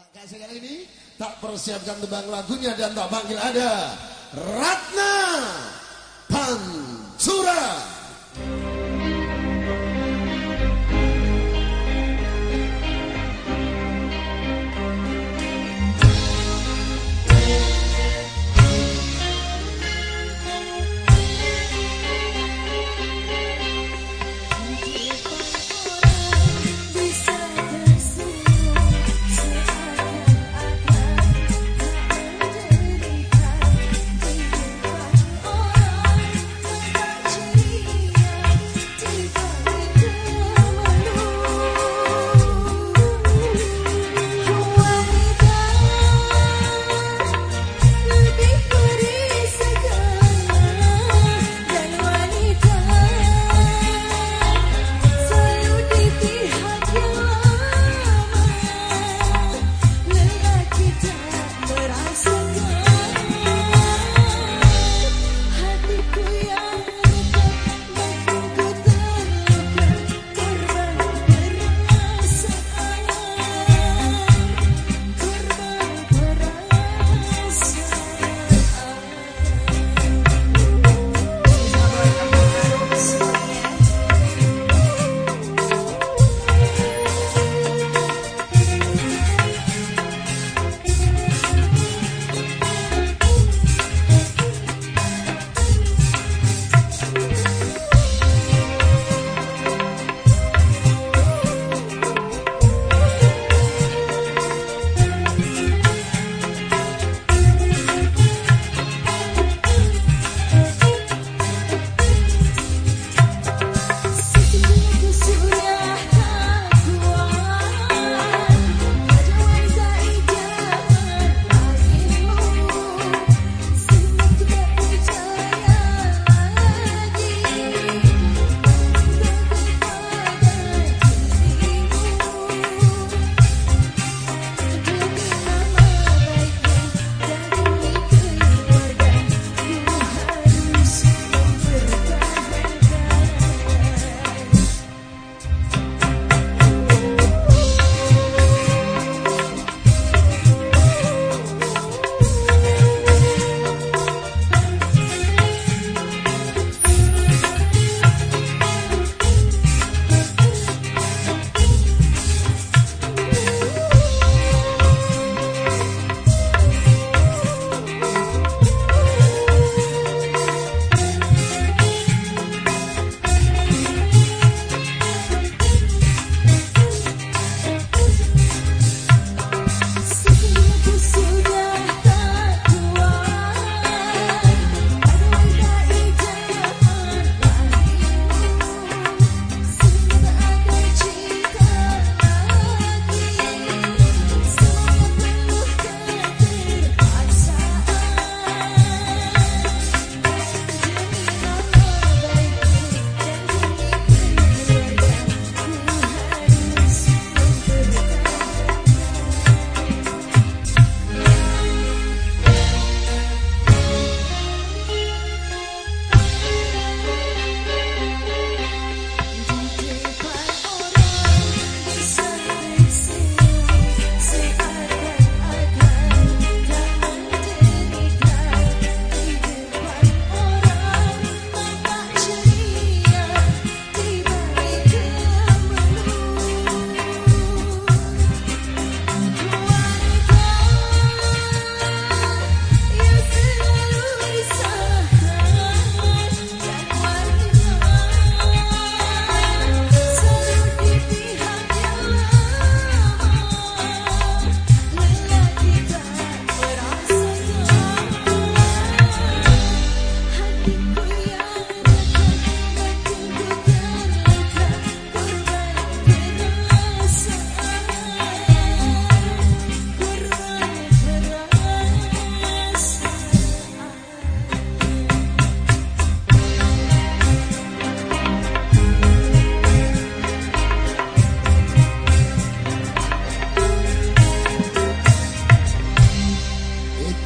Tak kasih kali ini tak persiapkan tebang lagunya dan tak panggil ada Ratna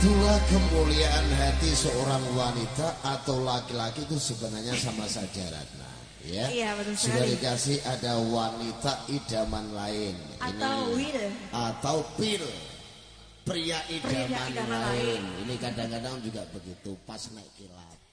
Pansura. kemuliaan hati seorang wanita atau laki-laki itu sebenarnya sama saja Ratna. ya. Iya, betul Sudah dikasih ada wanita idaman lain. Atau will. Atau pil. Pria idaman, idaman lain. lain. Ini kadang-kadang juga begitu pas naik kilat.